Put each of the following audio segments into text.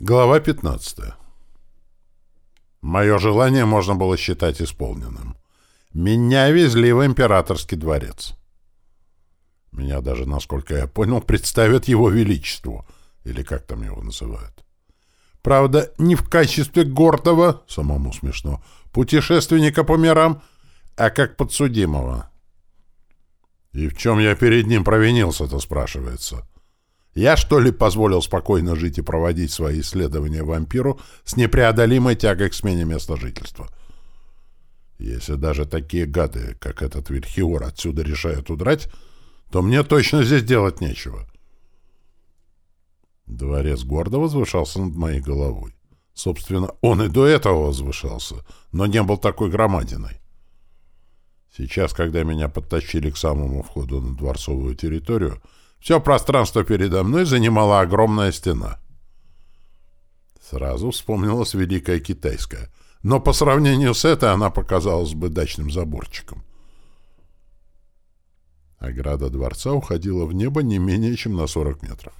Глава 15. Мое желание можно было считать исполненным. Меня везли в императорский дворец. Меня даже, насколько я понял, представят его величеству, или как там его называют. Правда, не в качестве гордого, самому смешно, путешественника по мирам, а как подсудимого. И в чем я перед ним провинился-то, спрашивается. — я, что ли, позволил спокойно жить и проводить свои исследования вампиру с непреодолимой тягой к смене места жительства? Если даже такие гады, как этот Вильхиор, отсюда решают удрать, то мне точно здесь делать нечего. Дворец гордо возвышался над моей головой. Собственно, он и до этого возвышался, но не был такой громадиной. Сейчас, когда меня подтащили к самому входу на дворцовую территорию, все пространство передо мной занимала огромная стена. Сразу вспомнилась Великая Китайская, но по сравнению с этой она показалась бы дачным заборчиком. Ограда дворца уходила в небо не менее чем на 40 метров.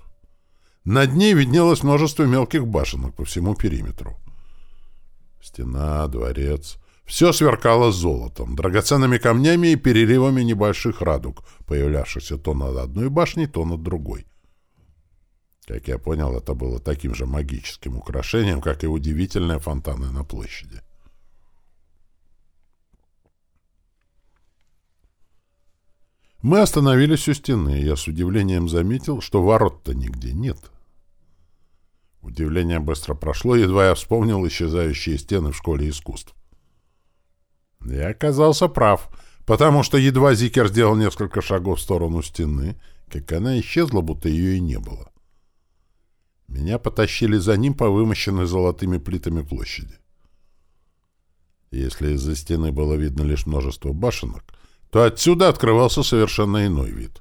Над ней виднелось множество мелких башенок по всему периметру. Стена, дворец, все сверкало золотом, драгоценными камнями и переливами небольших радуг, появлявшихся то над одной башней, то над другой. Как я понял, это было таким же магическим украшением, как и удивительные фонтаны на площади. Мы остановились у стены, и я с удивлением заметил, что ворот-то нигде нет. Удивление быстро прошло, едва я вспомнил исчезающие стены в школе искусств. Я оказался прав, потому что едва Зикер сделал несколько шагов в сторону стены, как она исчезла, будто ее и не было. Меня потащили за ним по вымощенной золотыми плитами площади. Если из-за стены было видно лишь множество башенок, то отсюда открывался совершенно иной вид.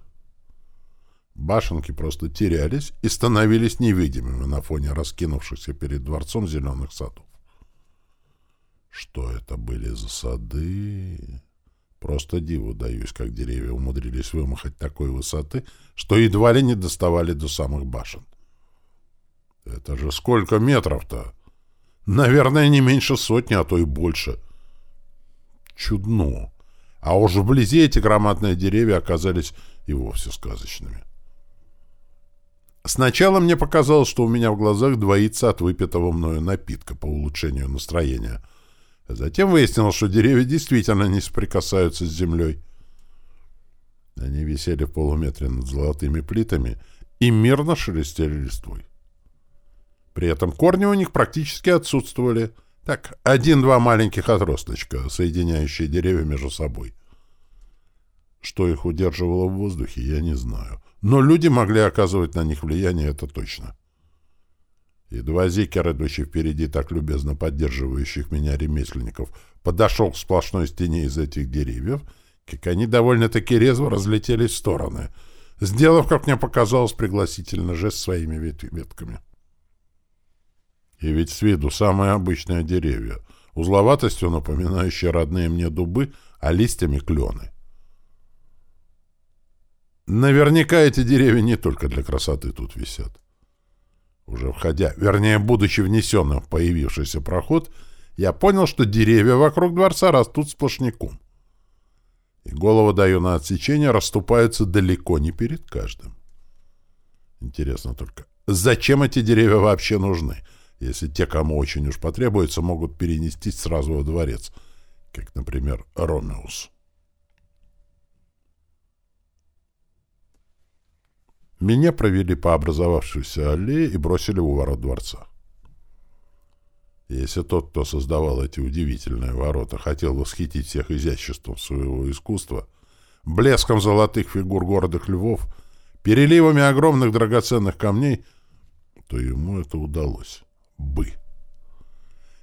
Башенки просто терялись и становились невидимыми на фоне раскинувшихся перед дворцом зеленых садов. Что это были за сады? Просто диву даюсь, как деревья умудрились вымахать такой высоты, что едва ли не доставали до самых башен. Это же сколько метров-то? Наверное, не меньше сотни, а то и больше. Чудно. А уж вблизи эти громадные деревья оказались и вовсе сказочными. Сначала мне показалось, что у меня в глазах двоится от выпитого мною напитка по улучшению настроения — Затем выяснилось, что деревья действительно не соприкасаются с землей. Они висели в полуметре над золотыми плитами и мирно шелестели листвой. При этом корни у них практически отсутствовали. Так, один-два маленьких отросточка, соединяющие деревья между собой. Что их удерживало в воздухе, я не знаю. Но люди могли оказывать на них влияние, это точно. — Едва Зикер, идущий впереди так любезно поддерживающих меня ремесленников, подошел к сплошной стене из этих деревьев, как они довольно-таки резво разлетелись в стороны, сделав, как мне показалось, пригласительно жест своими ветками. И ведь с виду самые обычные деревья, узловатостью напоминающие родные мне дубы, а листьями клены. Наверняка эти деревья не только для красоты тут висят. Уже входя, вернее, будучи внесенным в появившийся проход, я понял, что деревья вокруг дворца растут сплошняком. И голову даю на отсечение, расступаются далеко не перед каждым. Интересно только, зачем эти деревья вообще нужны, если те, кому очень уж потребуется, могут перенестись сразу во дворец, как, например, Ромеус? Меня провели по образовавшейся аллее и бросили у ворот дворца. Если тот, кто создавал эти удивительные ворота, хотел восхитить всех изяществом своего искусства, блеском золотых фигур гордых львов, переливами огромных драгоценных камней, то ему это удалось бы.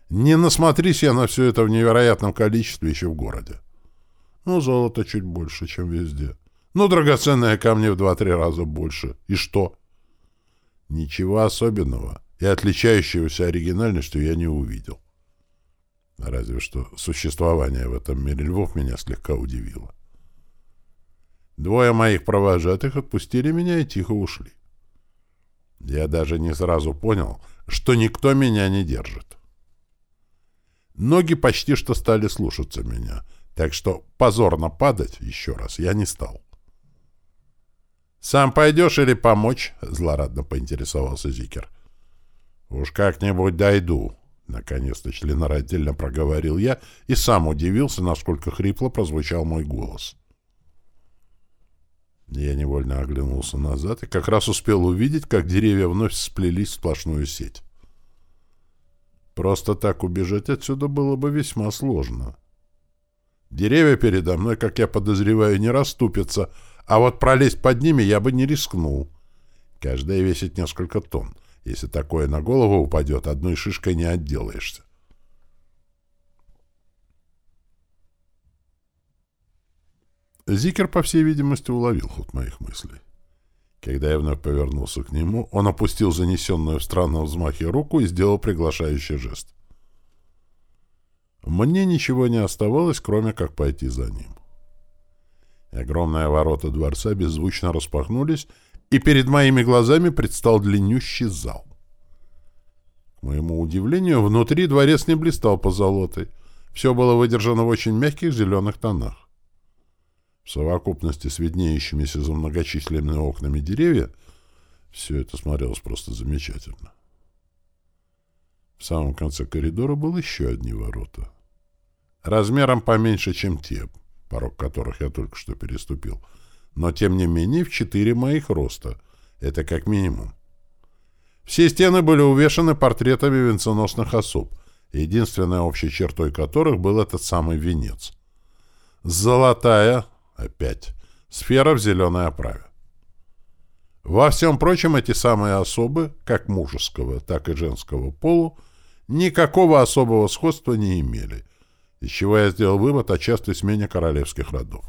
Не насмотрись я на все это в невероятном количестве еще в городе. Ну, золото чуть больше, чем везде. Ну, драгоценные камни в два-три раза больше. И что? Ничего особенного и отличающегося оригинальностью я не увидел. Разве что существование в этом мире львов меня слегка удивило. Двое моих провожатых отпустили меня и тихо ушли. Я даже не сразу понял, что никто меня не держит. Ноги почти что стали слушаться меня, так что позорно падать еще раз я не стал. «Сам пойдешь или помочь?» — злорадно поинтересовался Зикер. «Уж как-нибудь дойду», — наконец-то членораздельно проговорил я и сам удивился, насколько хрипло прозвучал мой голос. Я невольно оглянулся назад и как раз успел увидеть, как деревья вновь сплелись в сплошную сеть. Просто так убежать отсюда было бы весьма сложно. Деревья передо мной, как я подозреваю, не расступятся, а вот пролезть под ними я бы не рискнул. Каждая весит несколько тонн. Если такое на голову упадет, одной шишкой не отделаешься. Зикер, по всей видимости, уловил ход моих мыслей. Когда я вновь повернулся к нему, он опустил занесенную в странном взмахе руку и сделал приглашающий жест. Мне ничего не оставалось, кроме как пойти за ним. Огромные ворота дворца беззвучно распахнулись, и перед моими глазами предстал длиннющий зал. К моему удивлению, внутри дворец не блистал позолотой. Все было выдержано в очень мягких зеленых тонах. В совокупности с виднеющимися за многочисленными окнами деревья все это смотрелось просто замечательно. В самом конце коридора было еще одни ворота. Размером поменьше, чем те, порог которых я только что переступил. Но, тем не менее, в четыре моих роста. Это как минимум. Все стены были увешаны портретами венценосных особ, единственной общей чертой которых был этот самый венец. Золотая, Опять. Сфера в зеленой оправе. Во всем прочем, эти самые особы, как мужеского, так и женского полу, никакого особого сходства не имели, из чего я сделал вывод о частой смене королевских родов.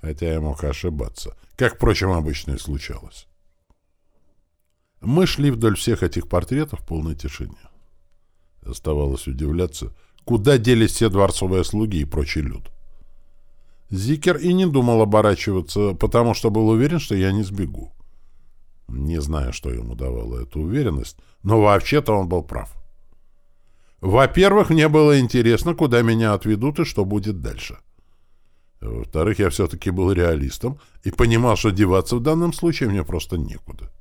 Хотя я мог ошибаться, как, впрочем, обычно и случалось. Мы шли вдоль всех этих портретов в полной тишине. Оставалось удивляться, куда делись все дворцовые слуги и прочий люд. Зикер и не думал оборачиваться, потому что был уверен, что я не сбегу. Не знаю, что ему давало эту уверенность, но вообще-то он был прав. Во-первых, мне было интересно, куда меня отведут и что будет дальше. Во-вторых, я все-таки был реалистом и понимал, что деваться в данном случае мне просто некуда.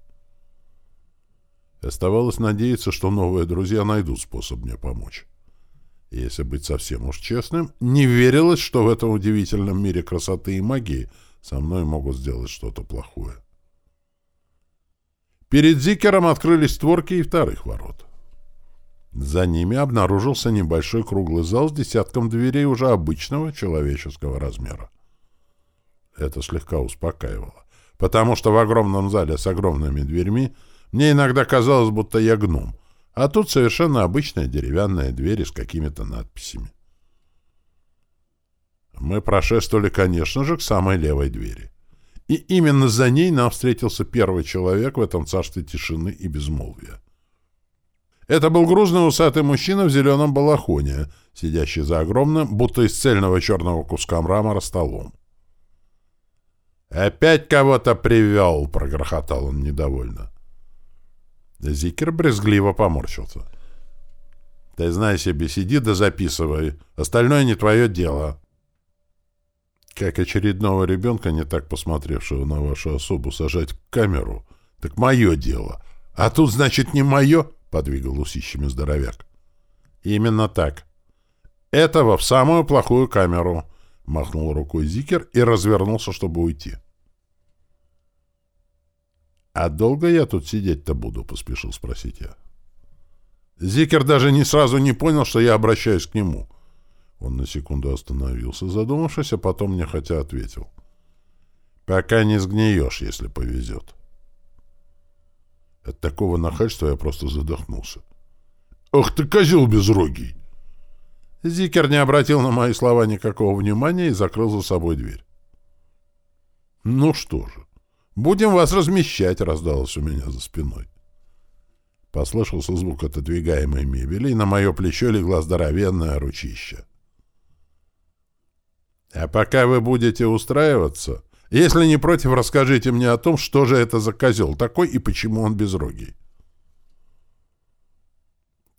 Оставалось надеяться, что новые друзья найдут способ мне помочь. Если быть совсем уж честным, не верилось, что в этом удивительном мире красоты и магии со мной могут сделать что-то плохое. Перед Зикером открылись створки и вторых ворот. За ними обнаружился небольшой круглый зал с десятком дверей уже обычного человеческого размера. Это слегка успокаивало, потому что в огромном зале с огромными дверьми мне иногда казалось, будто я гном, а тут совершенно обычная деревянная дверь с какими-то надписями. Мы прошествовали, конечно же, к самой левой двери. И именно за ней нам встретился первый человек в этом царстве тишины и безмолвия. Это был грузный усатый мужчина в зеленом балахоне, сидящий за огромным, будто из цельного черного куска мрамора, столом. «Опять кого-то привел!» — прогрохотал он недовольно. Зикер брезгливо поморщился. «Ты знай себе, сиди да записывай. Остальное не твое дело». Как очередного ребенка, не так посмотревшего на вашу особу, сажать в камеру, так мое дело. А тут, значит, не мое, — подвигал усищами здоровяк. Именно так. Этого в самую плохую камеру, — махнул рукой Зикер и развернулся, чтобы уйти. «А долго я тут сидеть-то буду?» — поспешил спросить я. Зикер даже не сразу не понял, что я обращаюсь к нему. Он на секунду остановился, задумавшись, а потом мне хотя ответил. «Пока не сгниешь, если повезет». От такого нахальства я просто задохнулся. «Ах ты, козел безрогий!» Зикер не обратил на мои слова никакого внимания и закрыл за собой дверь. «Ну что же, «Будем вас размещать», — раздалось у меня за спиной. Послышался звук отодвигаемой мебели, и на мое плечо легла здоровенная ручища. «А пока вы будете устраиваться, если не против, расскажите мне о том, что же это за козел такой и почему он безрогий».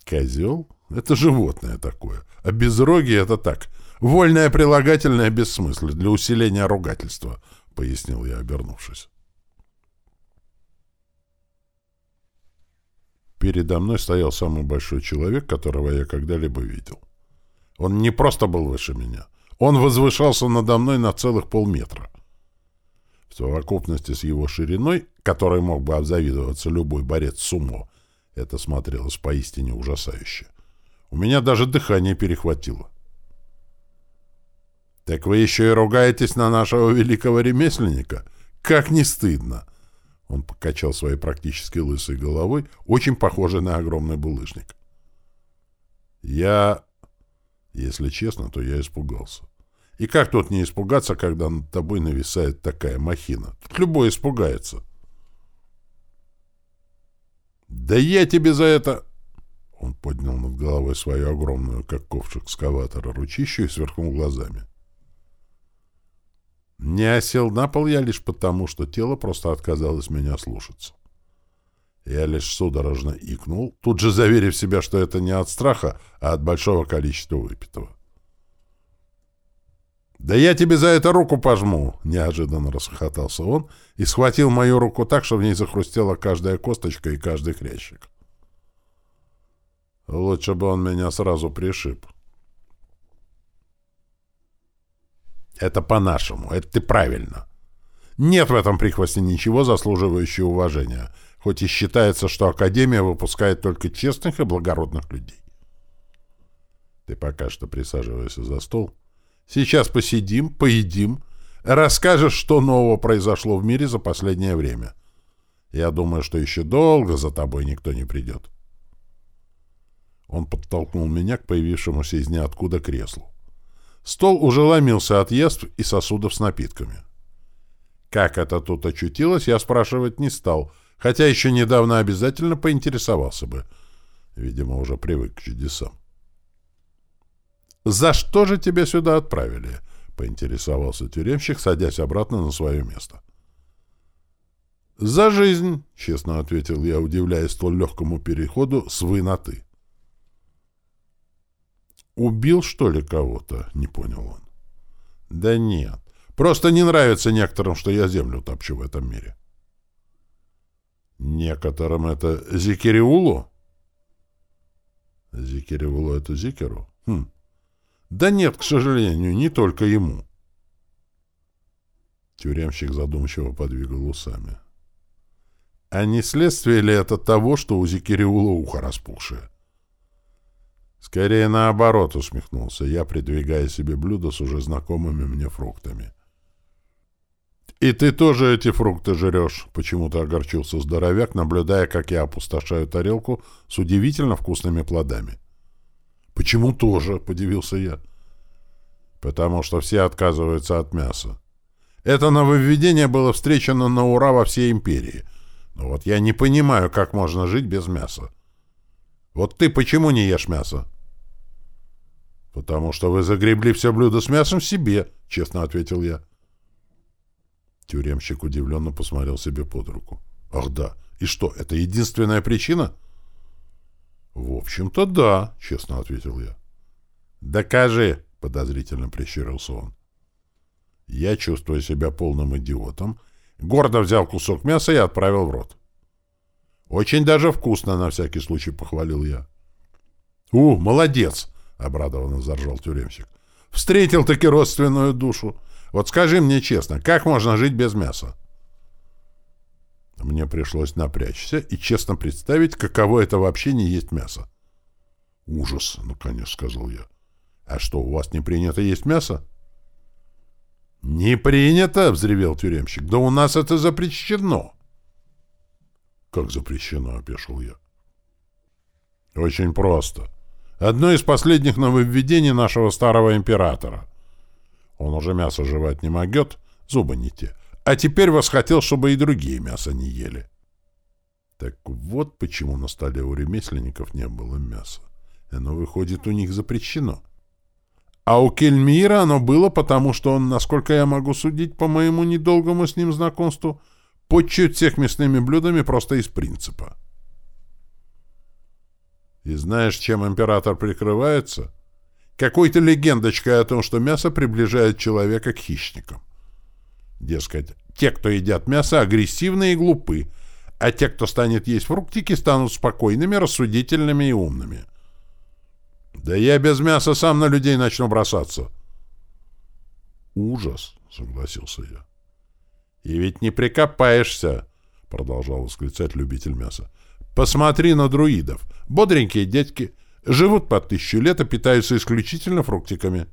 Козел? Это животное такое. А безрогий — это так. Вольное прилагательное без смысла для усиления ругательства, — пояснил я, обернувшись. Передо мной стоял самый большой человек, которого я когда-либо видел. Он не просто был выше меня. Он возвышался надо мной на целых полметра. В совокупности с его шириной, которой мог бы обзавидоваться любой борец сумо, это смотрелось поистине ужасающе. У меня даже дыхание перехватило. «Так вы еще и ругаетесь на нашего великого ремесленника? Как не стыдно!» Он покачал своей практически лысой головой, очень похожей на огромный булыжник. «Я... Если честно, то я испугался. И как тут не испугаться, когда над тобой нависает такая махина? Тут любой испугается». «Да я тебе за это...» Он поднял над головой свою огромную, как ковш экскаватора, ручищу и сверкнул глазами. Не осел на пол я лишь потому, что тело просто отказалось меня слушаться. Я лишь судорожно икнул, тут же заверив себя, что это не от страха, а от большого количества выпитого. «Да я тебе за это руку пожму!» — неожиданно расхохотался он и схватил мою руку так, что в ней захрустела каждая косточка и каждый хрящик. Лучше бы он меня сразу пришиб. Это по-нашему, это ты правильно. Нет в этом прихвосте ничего заслуживающего уважения, хоть и считается, что Академия выпускает только честных и благородных людей. Ты пока что присаживайся за стол. Сейчас посидим, поедим, расскажешь, что нового произошло в мире за последнее время. Я думаю, что еще долго за тобой никто не придет. Он подтолкнул меня к появившемуся из ниоткуда креслу. Стол уже ломился от яств и сосудов с напитками. Как это тут очутилось, я спрашивать не стал, хотя еще недавно обязательно поинтересовался бы. Видимо, уже привык к чудесам. «За что же тебя сюда отправили?» — поинтересовался тюремщик, садясь обратно на свое место. «За жизнь», — честно ответил я, удивляясь столь легкому переходу с «вы» на «ты». «Убил, что ли, кого-то?» — не понял он. «Да нет. Просто не нравится некоторым, что я землю топчу в этом мире». «Некоторым это Зикериулу?» «Зикериулу — это Зикеру?» «Хм. Да нет, к сожалению, не только ему». Тюремщик задумчиво подвигал усами. «А не следствие ли это того, что у Зикериула ухо распухшее?» Скорее наоборот, усмехнулся я, придвигая себе блюдо с уже знакомыми мне фруктами. «И ты тоже эти фрукты жрешь?» — почему-то огорчился здоровяк, наблюдая, как я опустошаю тарелку с удивительно вкусными плодами. «Почему тоже?» — подивился я. «Потому что все отказываются от мяса. Это нововведение было встречено на ура во всей империи. Но вот я не понимаю, как можно жить без мяса. Вот ты почему не ешь мясо?» «Потому что вы загребли все блюдо с мясом себе», — честно ответил я. Тюремщик удивленно посмотрел себе под руку. «Ах да, и что, это единственная причина?» «В общем-то, да», — честно ответил я. «Докажи», — подозрительно прищурился он. Я, чувствуя себя полным идиотом, гордо взял кусок мяса и отправил в рот. «Очень даже вкусно, на всякий случай», — похвалил я. «У, молодец!» — обрадованно заржал тюремщик. «Встретил таки родственную душу. Вот скажи мне честно, как можно жить без мяса?» Мне пришлось напрячься и честно представить, каково это вообще не есть мясо. «Ужас!» — наконец сказал я. «А что, у вас не принято есть мясо?» «Не принято!» — взревел тюремщик. «Да у нас это запрещено!» «Как запрещено?» — опешил я. «Очень просто. Одно из последних нововведений нашего старого императора. Он уже мясо жевать не могет, зубы не те. А теперь восхотел, чтобы и другие мясо не ели. Так вот почему на столе у ремесленников не было мяса. Оно, выходит, у них запрещено. А у Кельмира оно было, потому что он, насколько я могу судить по моему недолгому с ним знакомству, подчует всех мясными блюдами просто из принципа. И знаешь, чем император прикрывается? Какой-то легендочкой о том, что мясо приближает человека к хищникам. Дескать, те, кто едят мясо, агрессивны и глупы, а те, кто станет есть фруктики, станут спокойными, рассудительными и умными. Да я без мяса сам на людей начну бросаться. Ужас, согласился я. И ведь не прикопаешься, продолжал восклицать любитель мяса. Посмотри на друидов. Бодренькие дядьки. Живут по тысячу лет и питаются исключительно фруктиками.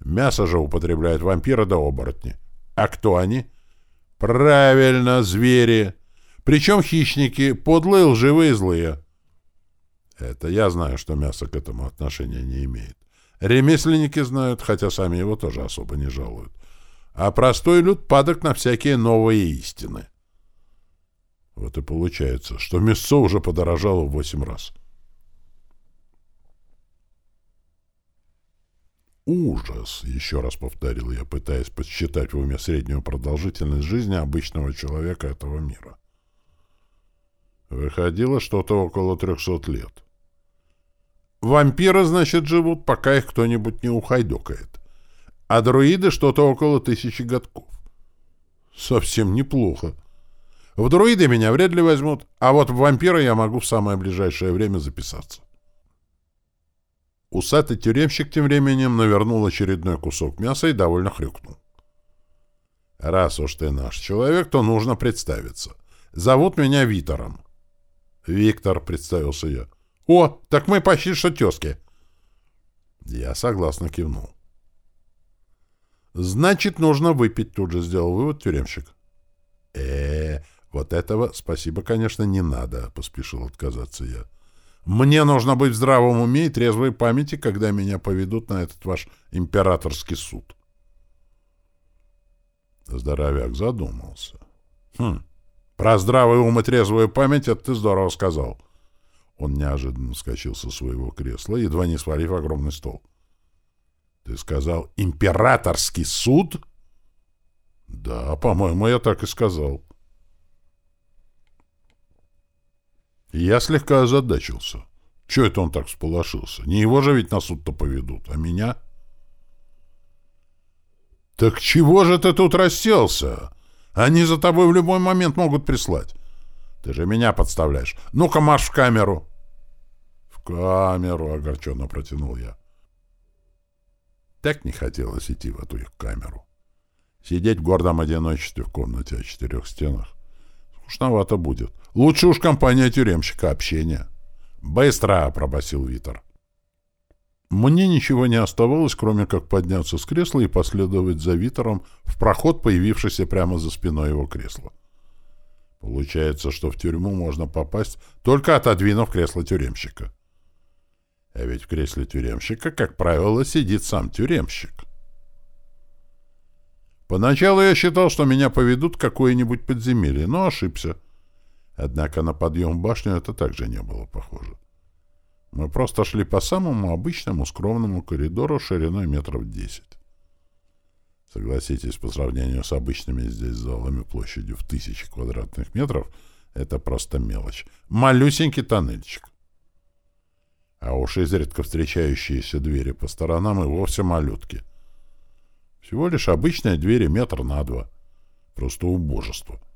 Мясо же употребляют вампиры да оборотни. А кто они? Правильно, звери. Причем хищники, подлые, лживые злые. Это я знаю, что мясо к этому отношения не имеет. Ремесленники знают, хотя сами его тоже особо не жалуют. А простой люд падок на всякие новые истины. Вот и получается, что мясо уже подорожало в восемь раз. «Ужас!» — еще раз повторил я, пытаясь подсчитать в уме среднюю продолжительность жизни обычного человека этого мира. Выходило что-то около трехсот лет. Вампиры, значит, живут, пока их кто-нибудь не ухайдокает. А друиды что-то около тысячи годков. Совсем неплохо. В друиды меня вряд ли возьмут, а вот в вампира я могу в самое ближайшее время записаться. Усатый тюремщик тем временем навернул очередной кусок мяса и довольно хрюкнул. «Раз уж ты наш человек, то нужно представиться. Зовут меня Витором». «Виктор», — представился я. «О, так мы почти что тезки». Я согласно кивнул. «Значит, нужно выпить», — тут же сделал вывод тюремщик. э, -э вот этого, спасибо, конечно, не надо», — поспешил отказаться я. Мне нужно быть в здравом уме и трезвой памяти, когда меня поведут на этот ваш императорский суд. Здоровяк задумался. Хм, про здравый ум и трезвую память это ты здорово сказал. Он неожиданно вскочил со своего кресла, едва не свалив огромный стол. Ты сказал «императорский суд»? Да, по-моему, я так и сказал. Я слегка озадачился. Чего это он так всполошился? Не его же ведь на суд-то поведут, а меня? Так чего же ты тут расселся? Они за тобой в любой момент могут прислать. Ты же меня подставляешь. Ну-ка, марш в камеру. В камеру, огорченно протянул я. Так не хотелось идти в эту их камеру. Сидеть в гордом одиночестве в комнате о четырех стенах. Скучновато будет. Лучше уж компания тюремщика общения. «Быстро!» — пробасил Витер. Мне ничего не оставалось, кроме как подняться с кресла и последовать за Витером в проход, появившийся прямо за спиной его кресла. Получается, что в тюрьму можно попасть, только отодвинув кресло тюремщика. А ведь в кресле тюремщика, как правило, сидит сам тюремщик. Поначалу я считал, что меня поведут в какое-нибудь подземелье, но ошибся — Однако на подъем в башню это также не было похоже. Мы просто шли по самому обычному скромному коридору шириной метров десять. Согласитесь, по сравнению с обычными здесь залами площадью в тысячи квадратных метров, это просто мелочь. Малюсенький тоннельчик. А уж изредка встречающиеся двери по сторонам и вовсе малютки. Всего лишь обычные двери метр на два. Просто убожество. —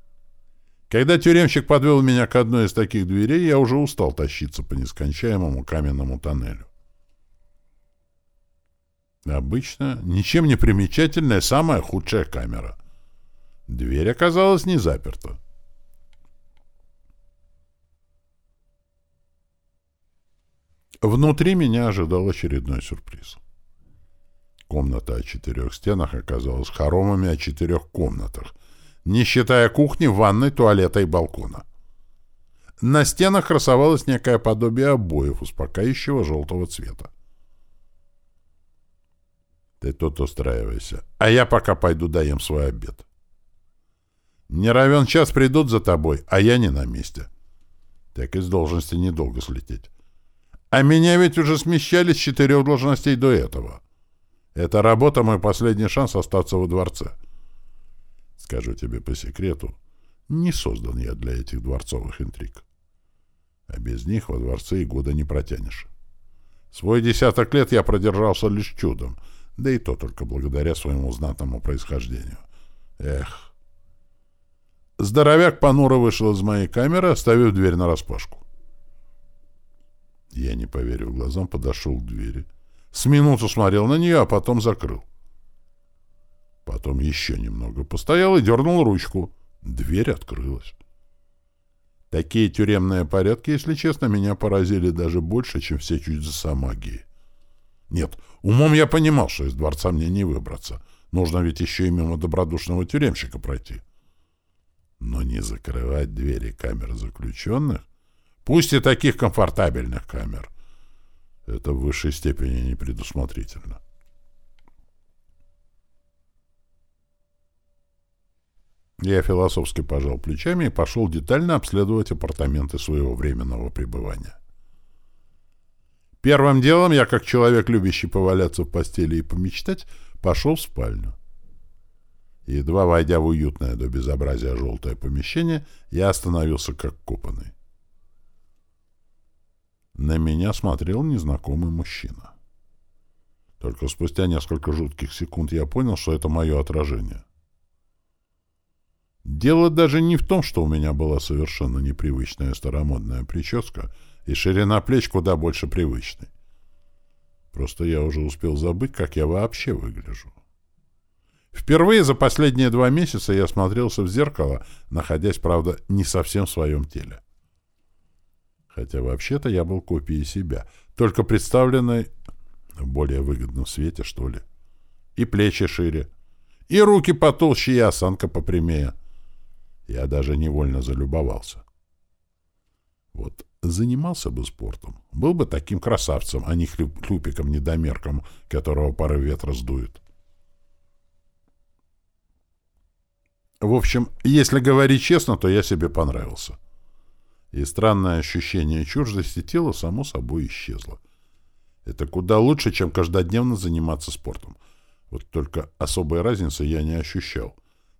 когда тюремщик подвел меня к одной из таких дверей, я уже устал тащиться по нескончаемому каменному тоннелю. Обычно, ничем не примечательная, самая худшая камера. Дверь оказалась не заперта. Внутри меня ожидал очередной сюрприз. Комната о четырех стенах оказалась хоромами о четырех комнатах — не считая кухни, ванной, туалета и балкона. На стенах красовалось некое подобие обоев успокаивающего желтого цвета. Ты тут устраивайся, а я пока пойду даем свой обед. Не равен час придут за тобой, а я не на месте. Так из должности недолго слететь. А меня ведь уже смещали с четырех должностей до этого. Эта работа — мой последний шанс остаться во дворце. Скажу тебе по секрету, не создан я для этих дворцовых интриг. А без них во дворце и года не протянешь. Свой десяток лет я продержался лишь чудом, да и то только благодаря своему знатному происхождению. Эх. Здоровяк понуро вышел из моей камеры, оставив дверь нараспашку. Я, не поверив глазам, подошел к двери. С минуту смотрел на нее, а потом закрыл. Потом еще немного постоял и дернул ручку. Дверь открылась. Такие тюремные порядки, если честно, меня поразили даже больше, чем все чудеса магии. Нет, умом я понимал, что из дворца мне не выбраться. Нужно ведь еще и мимо добродушного тюремщика пройти. Но не закрывать двери камер заключенных, пусть и таких комфортабельных камер, это в высшей степени непредусмотрительно. Я философски пожал плечами и пошел детально обследовать апартаменты своего временного пребывания. Первым делом я, как человек, любящий поваляться в постели и помечтать, пошел в спальню. Едва войдя в уютное до безобразия желтое помещение, я остановился как копанный. На меня смотрел незнакомый мужчина. Только спустя несколько жутких секунд я понял, что это мое отражение. Дело даже не в том, что у меня была совершенно непривычная старомодная прическа и ширина плеч куда больше привычной. Просто я уже успел забыть, как я вообще выгляжу. Впервые за последние два месяца я смотрелся в зеркало, находясь, правда, не совсем в своем теле. Хотя вообще-то я был копией себя, только представленной в более выгодном свете, что ли. И плечи шире, и руки потолще, и осанка попрямее — я даже невольно залюбовался. Вот занимался бы спортом, был бы таким красавцем, а не хлюпиком-недомерком, которого пары ветра сдует. В общем, если говорить честно, то я себе понравился. И странное ощущение чуждости тела само собой исчезло. Это куда лучше, чем каждодневно заниматься спортом. Вот только особой разницы я не ощущал.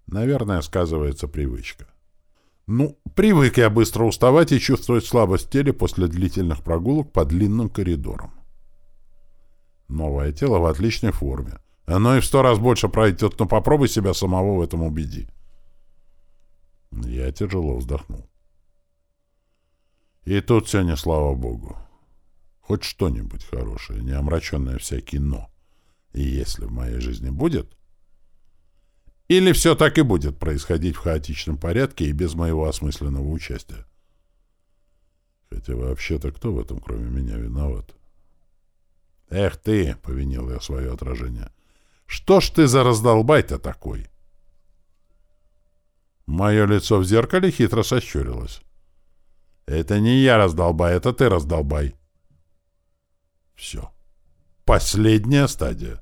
Наверное, сказывается привычка. Ну, привык я быстро уставать и чувствовать слабость в теле после длительных прогулок по длинным коридорам. Новое тело в отличной форме. Оно и в сто раз больше пройдет, но попробуй себя самого в этом убеди. Я тяжело вздохнул. И тут не слава богу. Хоть что-нибудь хорошее, не омраченное всяким «но». И если в моей жизни будет, или все так и будет происходить в хаотичном порядке и без моего осмысленного участия? Хотя вообще-то кто в этом, кроме меня, виноват? «Эх ты!» — повинил я свое отражение. «Что ж ты за раздолбай-то такой?» Мое лицо в зеркале хитро сощурилось. «Это не я раздолбай, это ты раздолбай». Все. Последняя стадия.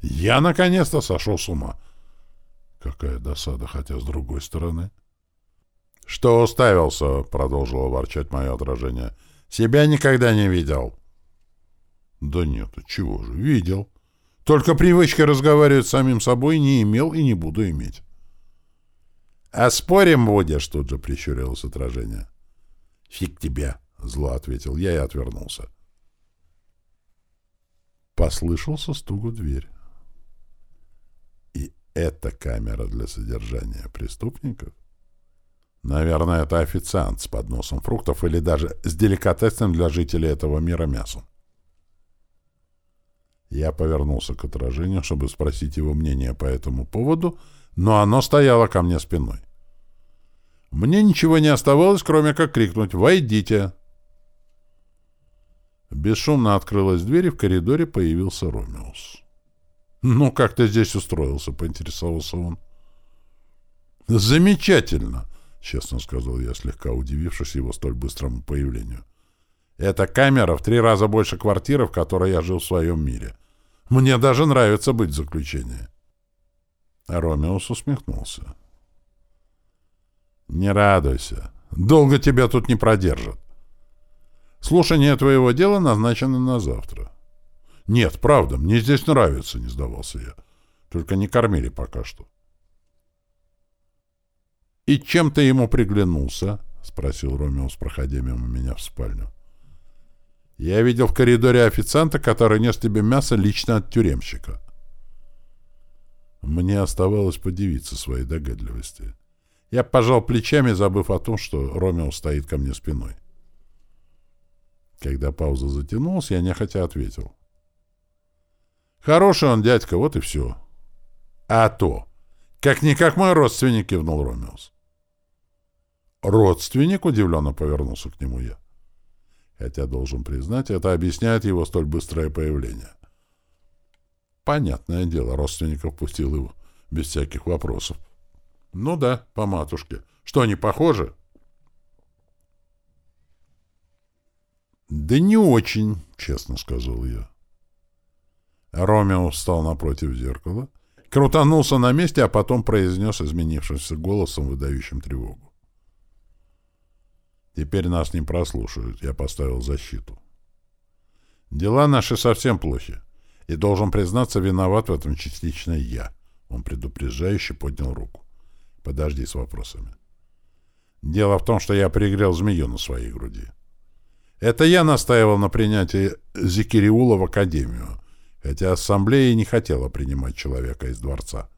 Я наконец-то сошел с ума. Какая досада, хотя с другой стороны. — Что уставился? — продолжило ворчать мое отражение. — Себя никогда не видел. — Да нет, чего же, видел. Только привычки разговаривать с самим собой не имел и не буду иметь. — А спорим будешь? — тут же прищурилось отражение. — Фиг тебе, — зло ответил я и отвернулся. Послышался стук в дверь. Это камера для содержания преступников? Наверное, это официант с подносом фруктов или даже с деликатесным для жителей этого мира мясом. Я повернулся к отражению, чтобы спросить его мнение по этому поводу, но оно стояло ко мне спиной. Мне ничего не оставалось, кроме как крикнуть «Войдите!». Бесшумно открылась дверь, и в коридоре появился Ромеус. «Ну, как ты здесь устроился?» — поинтересовался он. «Замечательно!» — честно сказал я, слегка удивившись его столь быстрому появлению. «Эта камера в три раза больше квартиры, в которой я жил в своем мире. Мне даже нравится быть в заключении». Ромеус усмехнулся. «Не радуйся. Долго тебя тут не продержат. Слушание твоего дела назначено на завтра. «Нет, правда, мне здесь нравится», — не сдавался я. «Только не кормили пока что». «И чем ты ему приглянулся?» — спросил Ромеус, проходя мимо меня в спальню. «Я видел в коридоре официанта, который нес тебе мясо лично от тюремщика». Мне оставалось подивиться своей догадливости. Я пожал плечами, забыв о том, что Ромео стоит ко мне спиной. Когда пауза затянулась, я нехотя ответил. «Хороший он, дядька, вот и все». «А то! Как-никак мой родственник», — кивнул Ромеус. «Родственник?» — удивленно повернулся к нему я. Хотя, должен признать, это объясняет его столь быстрое появление. Понятное дело, родственников пустил его без всяких вопросов. Ну да, по матушке. Что, они похожи? Да не очень, честно сказал я. Ромео встал напротив зеркала, крутанулся на месте, а потом произнес изменившимся голосом, выдающим тревогу. Теперь нас не прослушают, я поставил защиту. Дела наши совсем плохи, и, должен признаться, виноват в этом частично я. Он предупреждающе поднял руку. Подожди с вопросами. Дело в том, что я пригрел змею на своей груди. Это я настаивал на принятии Зикириула в Академию, хотя ассамблея не хотела принимать человека из дворца.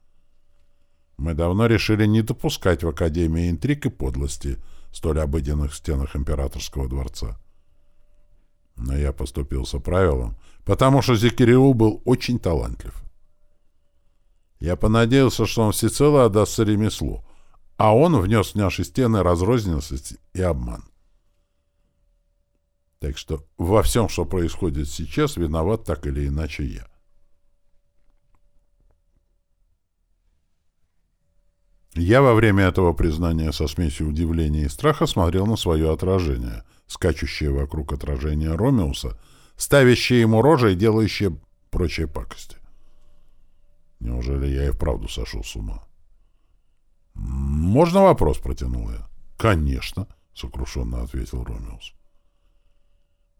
Мы давно решили не допускать в Академии интриг и подлости, столь обыденных в стенах императорского дворца. Но я поступился правилом, потому что Зикириул был очень талантлив. Я понадеялся, что он всецело отдастся ремеслу, а он внес в наши стены разрозненность и обман. Так что во всем, что происходит сейчас, виноват так или иначе я. Я во время этого признания со смесью удивления и страха смотрел на свое отражение, скачущее вокруг отражения Ромеуса, ставящее ему рожи и делающее прочие пакости. Неужели я и вправду сошел с ума? «Можно вопрос?» — протянул я. «Конечно», — сокрушенно ответил Ромеус.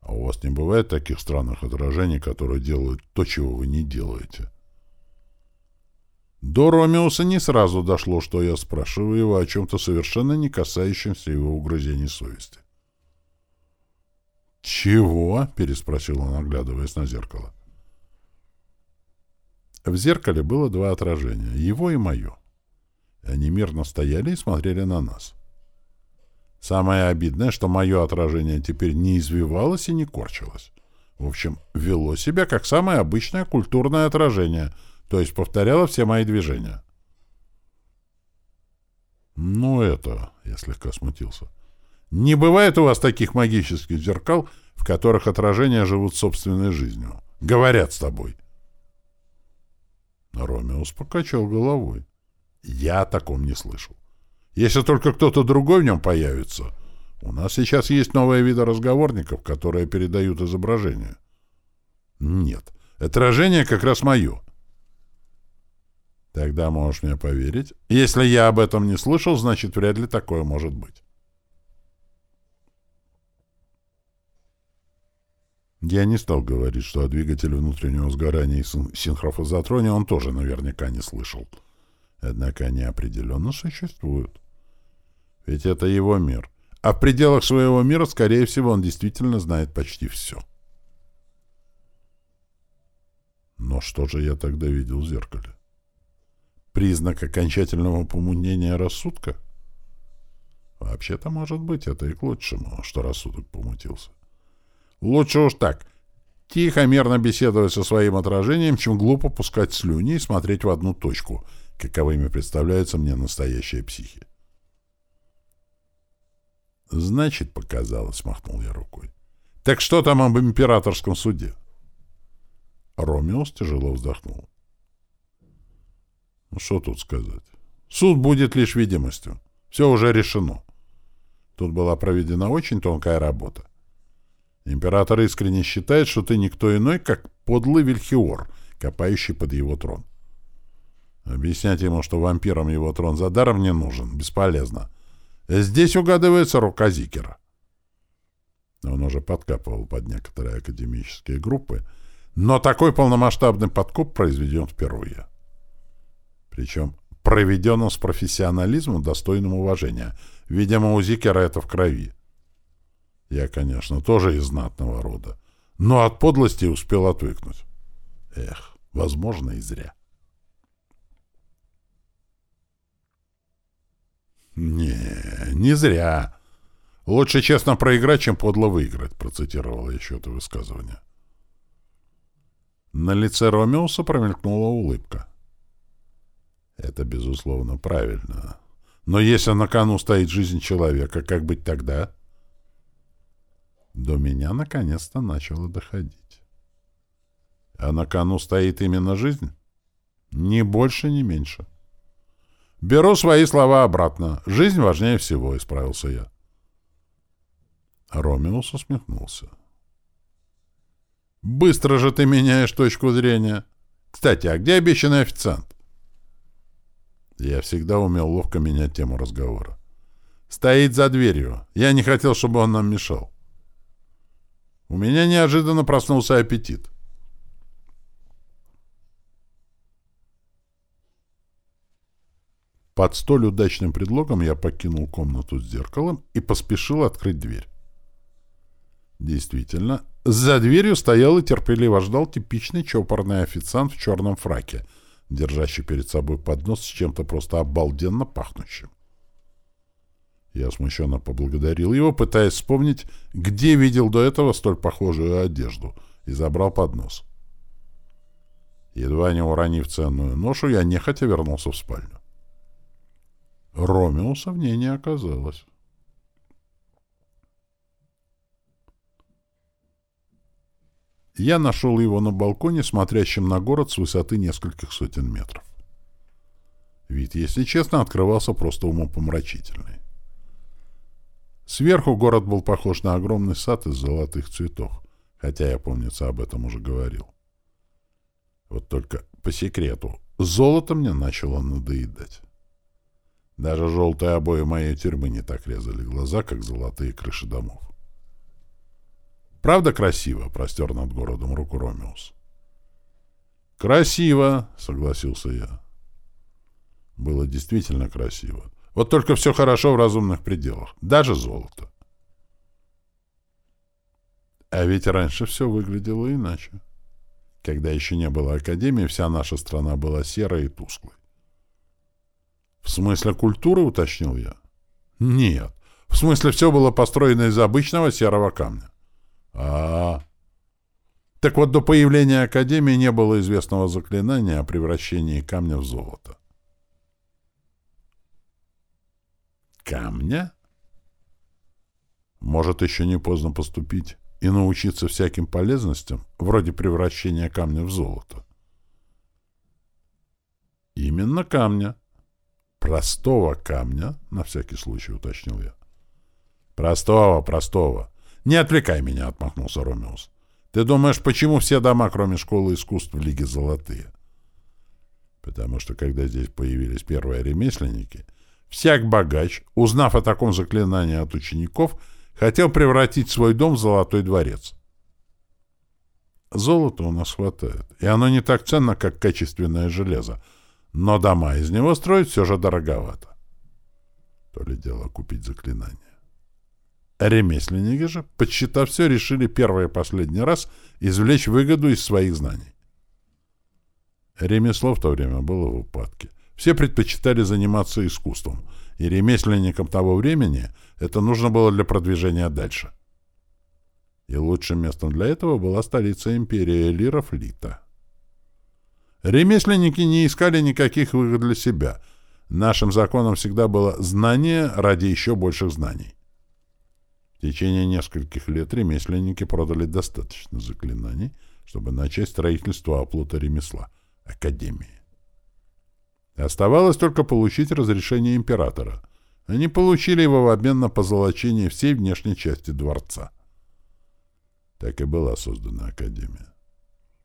«А у вас не бывает таких странных отражений, которые делают то, чего вы не делаете?» До Ромеуса не сразу дошло, что я спрашиваю его о чем-то совершенно не касающемся его угрызений совести. «Чего?» — переспросил он, оглядываясь на зеркало. В зеркале было два отражения — его и мое. Они мирно стояли и смотрели на нас. Самое обидное, что мое отражение теперь не извивалось и не корчилось. В общем, вело себя как самое обычное культурное отражение — то есть повторяла все мои движения. «Ну это...» — я слегка смутился. «Не бывает у вас таких магических зеркал, в которых отражения живут собственной жизнью. Говорят с тобой». Ромеус покачал головой. «Я о таком не слышал. Если только кто-то другой в нем появится. У нас сейчас есть новые виды разговорников, которые передают изображение». «Нет, отражение как раз мое». Тогда можешь мне поверить. Если я об этом не слышал, значит, вряд ли такое может быть. Я не стал говорить, что о двигателе внутреннего сгорания и синхрофазотроне он тоже наверняка не слышал. Однако они определенно существуют. Ведь это его мир. А в пределах своего мира, скорее всего, он действительно знает почти все. Но что же я тогда видел в зеркале? Признак окончательного помутнения рассудка? Вообще-то, может быть, это и к лучшему, что рассудок помутился. Лучше уж так. Тихо, мерно беседовать со своим отражением, чем глупо пускать слюни и смотреть в одну точку, каковыми представляются мне настоящие психи. «Значит, показалось», — махнул я рукой. «Так что там об императорском суде?» Ромеус тяжело вздохнул. Ну, что тут сказать? Суд будет лишь видимостью. Все уже решено. Тут была проведена очень тонкая работа. Император искренне считает, что ты никто иной, как подлый Вильхиор, копающий под его трон. Объяснять ему, что вампирам его трон за даром не нужен, бесполезно. Здесь угадывается рука Зикера. Он уже подкапывал под некоторые академические группы, но такой полномасштабный подкоп произведен впервые. Причем проведенном с профессионализмом, достойным уважения. Видимо, у Зикера это в крови. Я, конечно, тоже из знатного рода, но от подлости успел отвыкнуть. Эх, возможно, и зря. «Не, не зря. Лучше честно проиграть, чем подло выиграть», — процитировал еще это высказывание. На лице Ромеуса промелькнула улыбка. «Это, безусловно, правильно. Но если на кону стоит жизнь человека, как быть тогда?» До меня наконец-то начало доходить. А на кону стоит именно жизнь? Ни больше, ни меньше. «Беру свои слова обратно. Жизнь важнее всего», — исправился я. Ромеус усмехнулся. «Быстро же ты меняешь точку зрения. Кстати, а где обещанный официант?» Я всегда умел ловко менять тему разговора. «Стоит за дверью. Я не хотел, чтобы он нам мешал». У меня неожиданно проснулся аппетит. Под столь удачным предлогом я покинул комнату с зеркалом и поспешил открыть дверь. Действительно, за дверью стоял и терпеливо ждал типичный чопорный официант в черном фраке, держащий перед собой поднос с чем-то просто обалденно пахнущим. Я смущенно поблагодарил его, пытаясь вспомнить, где видел до этого столь похожую одежду, и забрал поднос. Едва не уронив ценную ношу, я нехотя вернулся в спальню. Ромеуса в ней не оказалось. Я нашел его на балконе, смотрящем на город с высоты нескольких сотен метров. Вид, если честно, открывался просто умопомрачительный. Сверху город был похож на огромный сад из золотых цветов, хотя я, помнится, об этом уже говорил. Вот только по секрету, золото мне начало надоедать. Даже желтые обои моей тюрьмы не так резали глаза, как золотые крыши домов. «Правда красиво?» — простер над городом руку Ромеус. «Красиво!» — согласился я. Было действительно красиво. Вот только все хорошо в разумных пределах. Даже золото. А ведь раньше все выглядело иначе. Когда еще не было Академии, вся наша страна была серой и тусклой. «В смысле культуры?» — уточнил я. «Нет. В смысле все было построено из обычного серого камня». А, -а, а Так вот, до появления Академии не было известного заклинания о превращении камня в золото. Камня? Может, еще не поздно поступить и научиться всяким полезностям, вроде превращения камня в золото. Именно камня. Простого камня, на всякий случай уточнил я. Простого, простого. Не отвлекай меня, отмахнулся Ромеус. Ты думаешь, почему все дома, кроме школы искусств, в Лиге золотые? Потому что, когда здесь появились первые ремесленники — Всяк богач, узнав о таком заклинании от учеников, хотел превратить свой дом в золотой дворец. Золота у нас хватает, и оно не так ценно, как качественное железо, но дома из него строить все же дороговато. То ли дело купить заклинание. Ремесленники же, подсчитав все, решили первый и последний раз извлечь выгоду из своих знаний. Ремесло в то время было в упадке — все предпочитали заниматься искусством, и ремесленникам того времени это нужно было для продвижения дальше. И лучшим местом для этого была столица империи Лиров Лита. Ремесленники не искали никаких выгод для себя. Нашим законом всегда было знание ради еще больших знаний. В течение нескольких лет ремесленники продали достаточно заклинаний, чтобы начать строительство оплота ремесла — Академии. Оставалось только получить разрешение императора. Они получили его в обмен на позолочение всей внешней части дворца. Так и была создана Академия.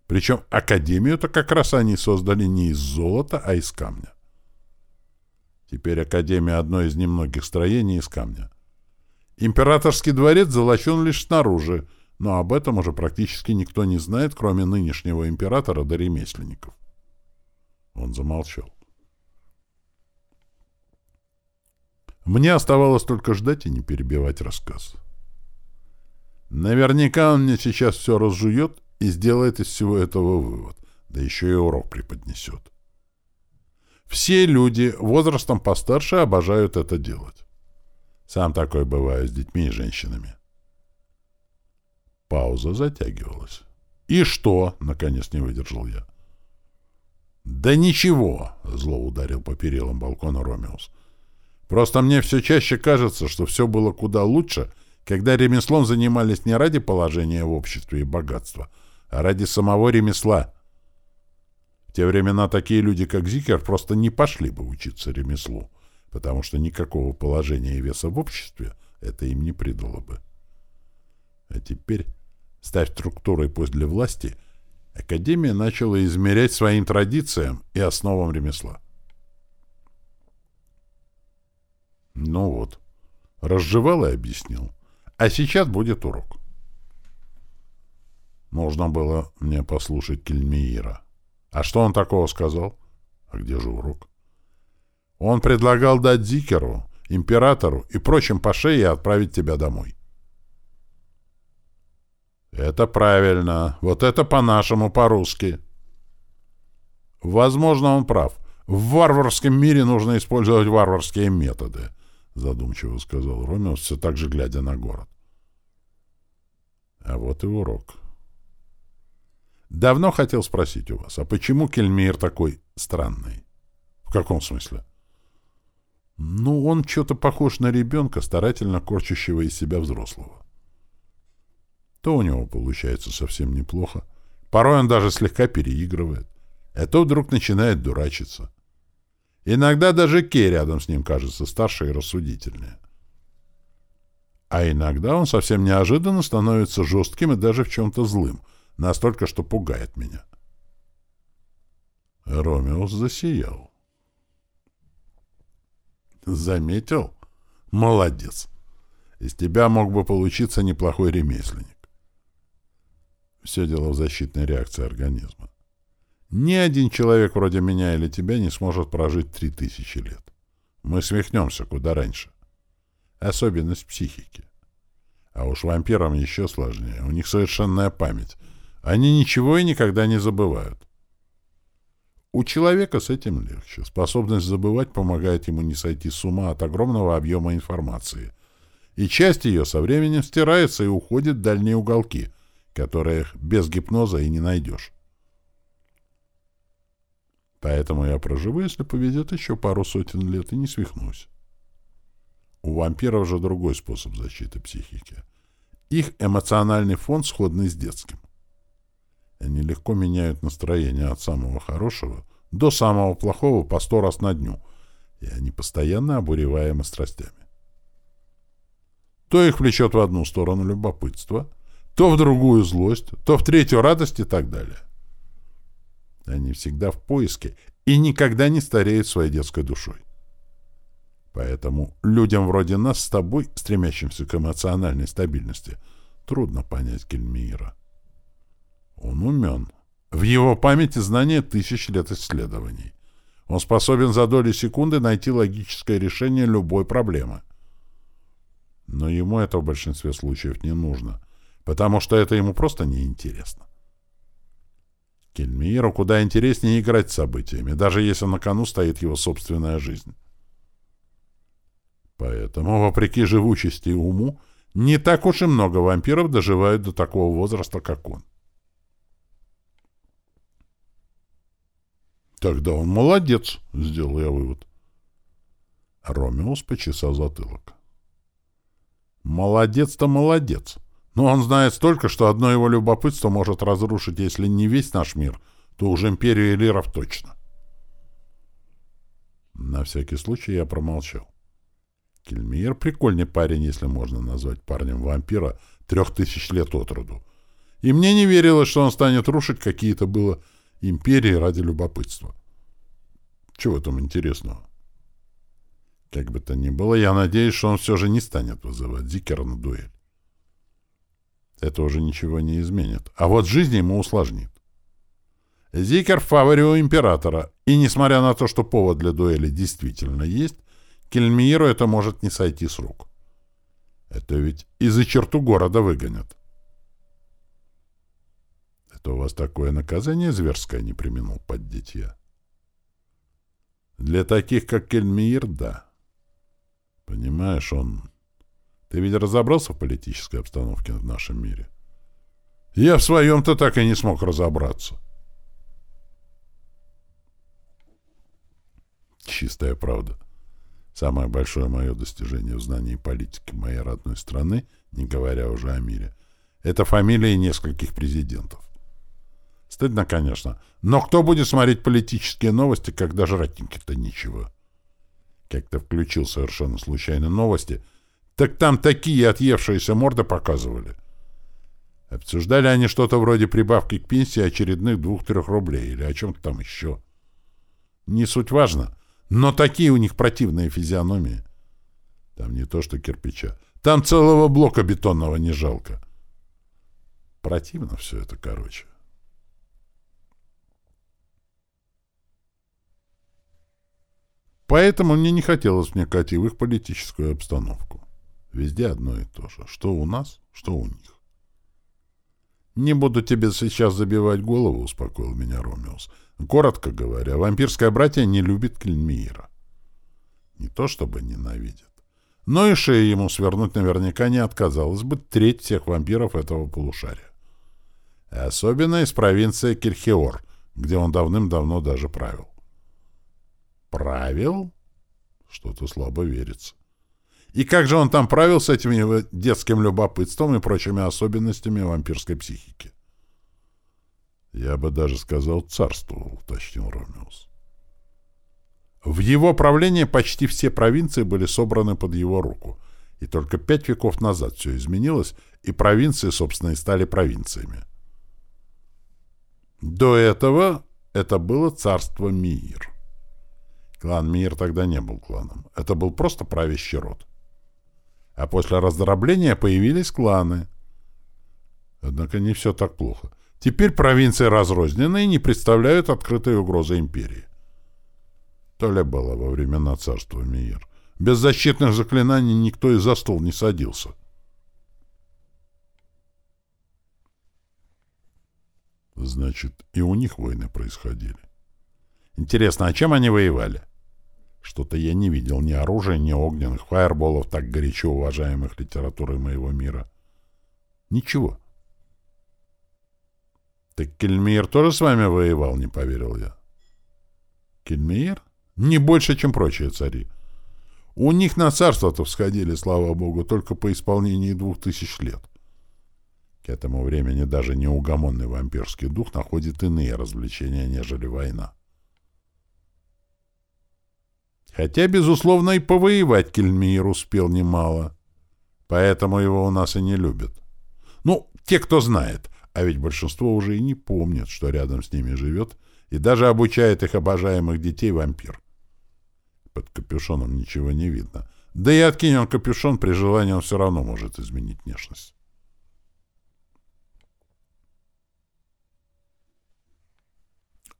Причем Академию-то как раз они создали не из золота, а из камня. Теперь Академия — одно из немногих строений из камня. Императорский дворец золочен лишь снаружи, но об этом уже практически никто не знает, кроме нынешнего императора до ремесленников. Он замолчал. Мне оставалось только ждать и не перебивать рассказ. Наверняка он мне сейчас все разжует и сделает из всего этого вывод, да еще и урок преподнесет. Все люди возрастом постарше обожают это делать. Сам такой бываю с детьми и женщинами. Пауза затягивалась. «И что?» — наконец не выдержал я. «Да ничего!» — зло ударил по перилам балкона Ромеус. «Просто мне все чаще кажется, что все было куда лучше, когда ремеслом занимались не ради положения в обществе и богатства, а ради самого ремесла. В те времена такие люди, как Зикер, просто не пошли бы учиться ремеслу, потому что никакого положения и веса в обществе это им не придало бы. А теперь, став структурой после власти, Академия начала измерять своим традициям и основам ремесла. Ну вот, разжевал и объяснил. А сейчас будет урок. Нужно было мне послушать Кельмиира. А что он такого сказал? А где же урок? Он предлагал дать Зикеру, императору и прочим по шее и отправить тебя домой. Это правильно. Вот это по-нашему, по-русски. Возможно, он прав. В варварском мире нужно использовать варварские методы, задумчиво сказал Ромеус, все так же глядя на город. А вот и урок. Давно хотел спросить у вас, а почему Кельмир такой странный? В каком смысле? Ну, он что-то похож на ребенка, старательно корчащего из себя взрослого. То у него получается совсем неплохо. Порой он даже слегка переигрывает. А то вдруг начинает дурачиться. Иногда даже Кей рядом с ним кажется старше и рассудительнее. А иногда он совсем неожиданно становится жестким и даже в чем-то злым, настолько, что пугает меня. Ромеус засиял. Заметил? Молодец. Из тебя мог бы получиться неплохой ремесленник. Все дело в защитной реакции организма. Ни один человек вроде меня или тебя не сможет прожить три тысячи лет. Мы свихнемся куда раньше. Особенность психики. А уж вампирам еще сложнее. У них совершенная память. Они ничего и никогда не забывают. У человека с этим легче. Способность забывать помогает ему не сойти с ума от огромного объема информации. И часть ее со временем стирается и уходит в дальние уголки, которых без гипноза и не найдешь. Поэтому я проживу, если повезет еще пару сотен лет, и не свихнусь. У вампиров же другой способ защиты психики. Их эмоциональный фон сходный с детским. Они легко меняют настроение от самого хорошего до самого плохого по сто раз на дню, и они постоянно обуреваемы страстями. То их влечет в одну сторону любопытство, то в другую злость, то в третью радость и так далее. Они всегда в поиске и никогда не стареют своей детской душой. Поэтому людям вроде нас с тобой, стремящимся к эмоциональной стабильности, трудно понять Кельмиира. Он умен. В его памяти знания тысяч лет исследований. Он способен за доли секунды найти логическое решение любой проблемы. Но ему это в большинстве случаев не нужно потому что это ему просто неинтересно. Кельмиру куда интереснее играть с событиями, даже если на кону стоит его собственная жизнь. Поэтому, вопреки живучести и уму, не так уж и много вампиров доживают до такого возраста, как он. Тогда он молодец, сделал я вывод. Ромеус почесал затылок. Молодец-то молодец. Но он знает столько, что одно его любопытство может разрушить, если не весь наш мир, то уж империю Элиров точно. На всякий случай я промолчал. Кельмир — прикольный парень, если можно назвать парнем вампира трех тысяч лет от роду. И мне не верилось, что он станет рушить какие-то было империи ради любопытства. Чего там интересного? Как бы то ни было, я надеюсь, что он все же не станет вызывать Зикера на дуэль. Это уже ничего не изменит. А вот жизнь ему усложнит. Зикер в фаворе у императора, и несмотря на то, что повод для дуэли действительно есть, Кельмииру это может не сойти с рук. Это ведь и за черту города выгонят. Это у вас такое наказание зверское не применил поддеть я. Для таких, как Кельмиир, да. Понимаешь, он... Ты ведь разобрался в политической обстановке в нашем мире? Я в своем-то так и не смог разобраться. Чистая правда. Самое большое мое достижение в знании политики моей родной страны, не говоря уже о мире, это фамилии нескольких президентов. Стыдно, конечно, но кто будет смотреть политические новости, когда жратненько-то ничего? Как-то включил совершенно случайно новости, так там такие отъевшиеся морды показывали — Обсуждали они что-то вроде прибавки к пенсии очередных двух-трех рублей или о чем-то там еще. Не суть важно, но такие у них противные физиономии. Там не то что кирпича. Там целого блока бетонного не жалко. Противно все это, короче. Поэтому мне не хотелось вникать и в их политическую обстановку. Везде одно и то же. Что у нас, что у них. «Не буду тебе сейчас забивать голову», — успокоил меня Ромеус. «Коротко говоря, вампирское братье не любит Кельмиира. Не то чтобы ненавидит. Но и шею ему свернуть наверняка не отказалась бы треть всех вампиров этого полушария. И особенно из провинции Кельхиор, где он давным-давно даже правил. «Правил?» Что-то слабо верится. И как же он там правил с этим детским любопытством и прочими особенностями вампирской психики? Я бы даже сказал, царствовал, уточнил Ромеус. В его правлении почти все провинции были собраны под его руку, и только пять веков назад все изменилось, и провинции, собственно, и стали провинциями. До этого это было царство Миир. Клан Миир тогда не был кланом. Это был просто правящий род а после раздробления появились кланы. Однако не все так плохо. Теперь провинции разрознены и не представляют открытой угрозы империи. То ли было во времена царства Миир. Без защитных заклинаний никто и за стол не садился. Значит, и у них войны происходили. Интересно, а чем они воевали? — что-то я не видел ни оружия, ни огненных фаерболов, так горячо уважаемых литературой моего мира. Ничего. Так Кельмир тоже с вами воевал, не поверил я. Кельмир? Не больше, чем прочие цари. У них на царство-то всходили, слава богу, только по исполнении двух тысяч лет. К этому времени даже неугомонный вампирский дух находит иные развлечения, нежели война. Хотя, безусловно, и повоевать Кельмир успел немало. Поэтому его у нас и не любят. Ну, те, кто знает. А ведь большинство уже и не помнят, что рядом с ними живет, и даже обучает их обожаемых детей вампир. Под капюшоном ничего не видно. Да и откинь он капюшон, при желании он все равно может изменить внешность.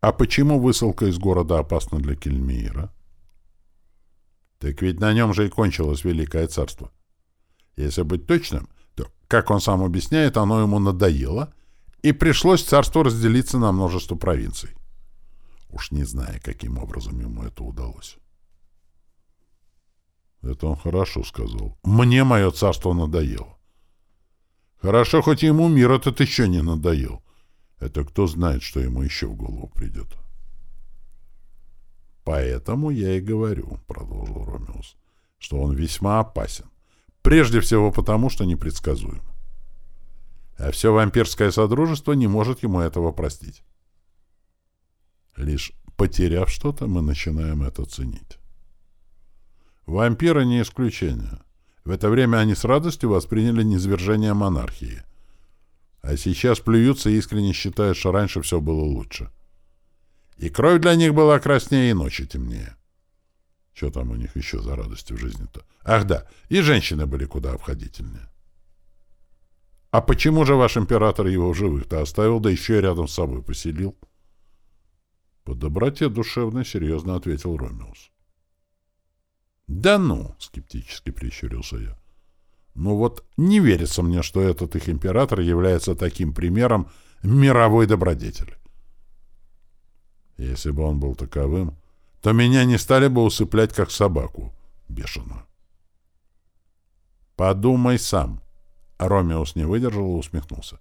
А почему высылка из города опасна для Кельмиира? Так ведь на нем же и кончилось Великое Царство. Если быть точным, то, как он сам объясняет, оно ему надоело, и пришлось царству разделиться на множество провинций. Уж не зная, каким образом ему это удалось. Это он хорошо сказал. Мне мое царство надоело. Хорошо, хоть ему мир этот еще не надоел. Это кто знает, что ему еще в голову придет. — «Поэтому я и говорю», — продолжил Ромеус, — «что он весьма опасен. Прежде всего потому, что непредсказуем. А все вампирское содружество не может ему этого простить. Лишь потеряв что-то, мы начинаем это ценить. Вампиры не исключение. В это время они с радостью восприняли низвержение монархии. А сейчас плюются и искренне считают, что раньше все было лучше. И кровь для них была краснее, и ночи темнее. Что там у них еще за радости в жизни-то? Ах да, и женщины были куда обходительнее. А почему же ваш император его в живых-то оставил, да еще и рядом с собой поселил? По доброте душевной серьезно ответил Ромеус. Да ну, скептически прищурился я. Ну вот не верится мне, что этот их император является таким примером мировой добродетели. Если бы он был таковым, то меня не стали бы усыплять как собаку бешеную. Подумай сам. Ромеус не выдержал и усмехнулся.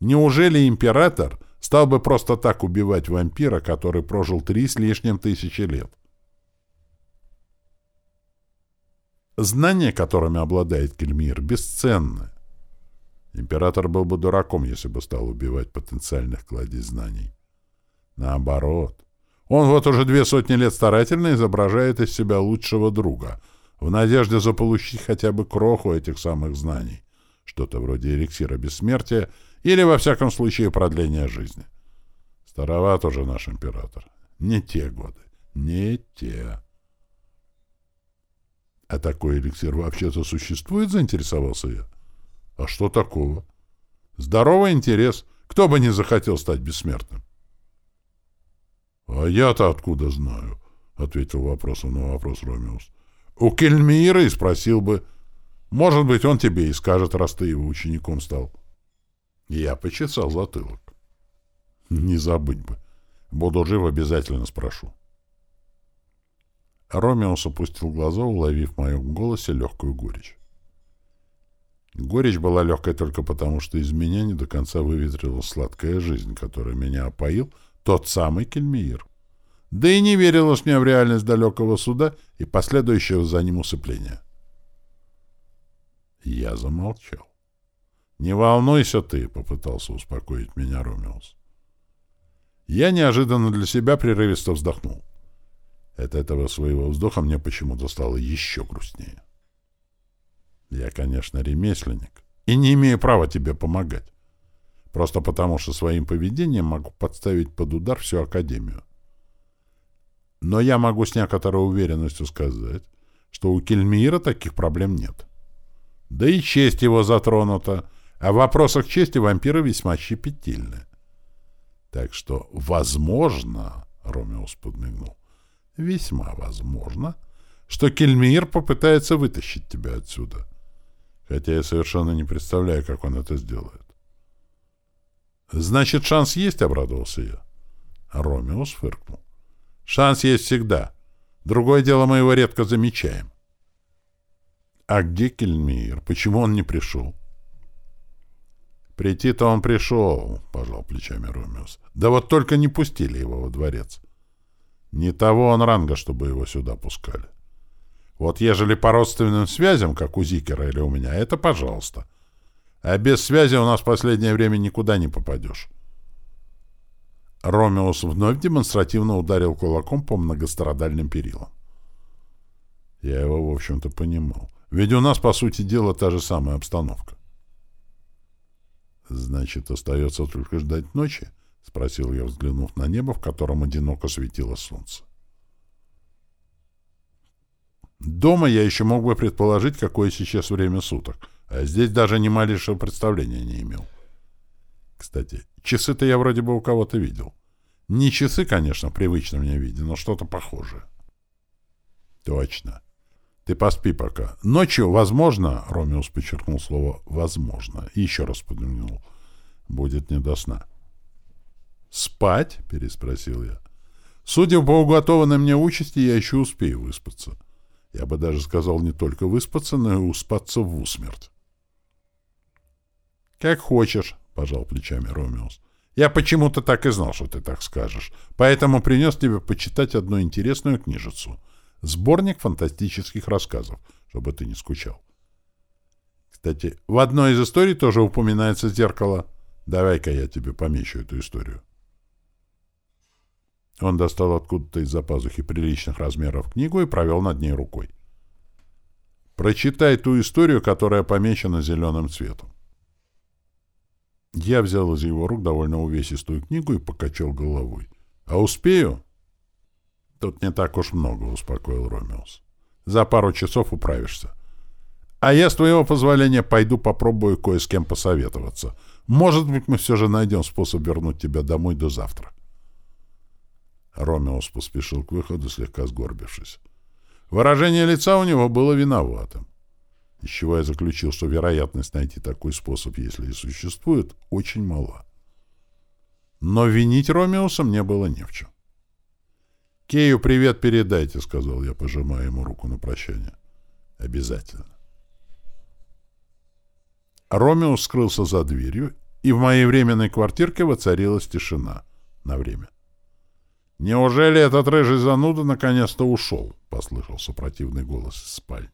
Неужели император стал бы просто так убивать вампира, который прожил три с лишним тысячи лет? Знания, которыми обладает Кельмир, бесценны. Император был бы дураком, если бы стал убивать потенциальных кладей знаний. Наоборот. Он вот уже две сотни лет старательно изображает из себя лучшего друга, в надежде заполучить хотя бы кроху этих самых знаний, что-то вроде эликсира бессмертия или, во всяком случае, продления жизни. Староват уже наш император. Не те годы. Не те. А такой эликсир вообще-то существует, заинтересовался я. А что такого? Здоровый интерес. Кто бы не захотел стать бессмертным? А я-то откуда знаю? Ответил вопросом на вопрос Ромеус. У Кельмира и спросил бы. Может быть, он тебе и скажет, раз ты его учеником стал. Я почесал затылок. Не забыть бы. Буду жив, обязательно спрошу. Ромеус опустил глаза, уловив в моем голосе легкую горечь. Горечь была легкой только потому, что из меня не до конца выветрилась сладкая жизнь, которая меня опоил тот самый Кельмиир. Да и не верилось мне в реальность далекого суда и последующего за ним усыпления. Я замолчал. «Не волнуйся ты», — попытался успокоить меня Ромеус. Я неожиданно для себя прерывисто вздохнул. От этого своего вздоха мне почему-то стало еще грустнее. Я, конечно, ремесленник и не имею права тебе помогать. Просто потому, что своим поведением могу подставить под удар всю Академию. Но я могу с некоторой уверенностью сказать, что у Кельмира таких проблем нет. Да и честь его затронута, а в вопросах чести вампиры весьма щепетильны. Так что, возможно, — Ромеус подмигнул, — весьма возможно, что Кельмир попытается вытащить тебя отсюда. Хотя я совершенно не представляю, как он это сделает. «Значит, шанс есть?» — обрадовался я. Ромеус фыркнул. «Шанс есть всегда. Другое дело, мы его редко замечаем». «А где Кельмир? Почему он не пришел?» «Прийти-то он пришел», — пожал плечами Ромеус. «Да вот только не пустили его во дворец. Не того он ранга, чтобы его сюда пускали. Вот ежели по родственным связям, как у Зикера или у меня, это пожалуйста. А без связи у нас в последнее время никуда не попадешь». Ромеус вновь демонстративно ударил кулаком по многострадальным перилам. Я его, в общем-то, понимал. Ведь у нас, по сути дела, та же самая обстановка. «Значит, остается только ждать ночи?» — спросил я, взглянув на небо, в котором одиноко светило солнце. Дома я еще мог бы предположить, какое сейчас время суток, а здесь даже ни малейшего представления не имел. Кстати, часы-то я вроде бы у кого-то видел. Не часы, конечно, в привычном мне виде, но что-то похожее. Точно. Ты поспи пока. Ночью, возможно, Ромеус подчеркнул слово «возможно» и еще раз подмигнул. Будет не до сна. «Спать?» — переспросил я. «Судя по уготованной мне участи, я еще успею выспаться. Я бы даже сказал не только выспаться, но и успаться в усмерть». «Как хочешь», — пожал плечами Ромеус. «Я почему-то так и знал, что ты так скажешь, поэтому принес тебе почитать одну интересную книжицу — Сборник фантастических рассказов, чтобы ты не скучал. Кстати, в одной из историй тоже упоминается зеркало. Давай-ка я тебе помечу эту историю. Он достал откуда-то из-за пазухи приличных размеров книгу и провел над ней рукой. Прочитай ту историю, которая помечена зеленым цветом. Я взял из его рук довольно увесистую книгу и покачал головой. А успею? Тут не так уж много, успокоил Ромеус. За пару часов управишься. А я, с твоего позволения, пойду попробую кое с кем посоветоваться. Может быть, мы все же найдем способ вернуть тебя домой до завтра. Ромеус поспешил к выходу, слегка сгорбившись. Выражение лица у него было виноватым. Из чего я заключил, что вероятность найти такой способ, если и существует, очень мала. Но винить Ромеуса мне было не в чем. «Кею привет передайте», — сказал я, пожимая ему руку на прощание. «Обязательно». Ромеус скрылся за дверью, и в моей временной квартирке воцарилась тишина на время. «Неужели этот рыжий зануда наконец-то ушел?» — послышался противный голос из спальни.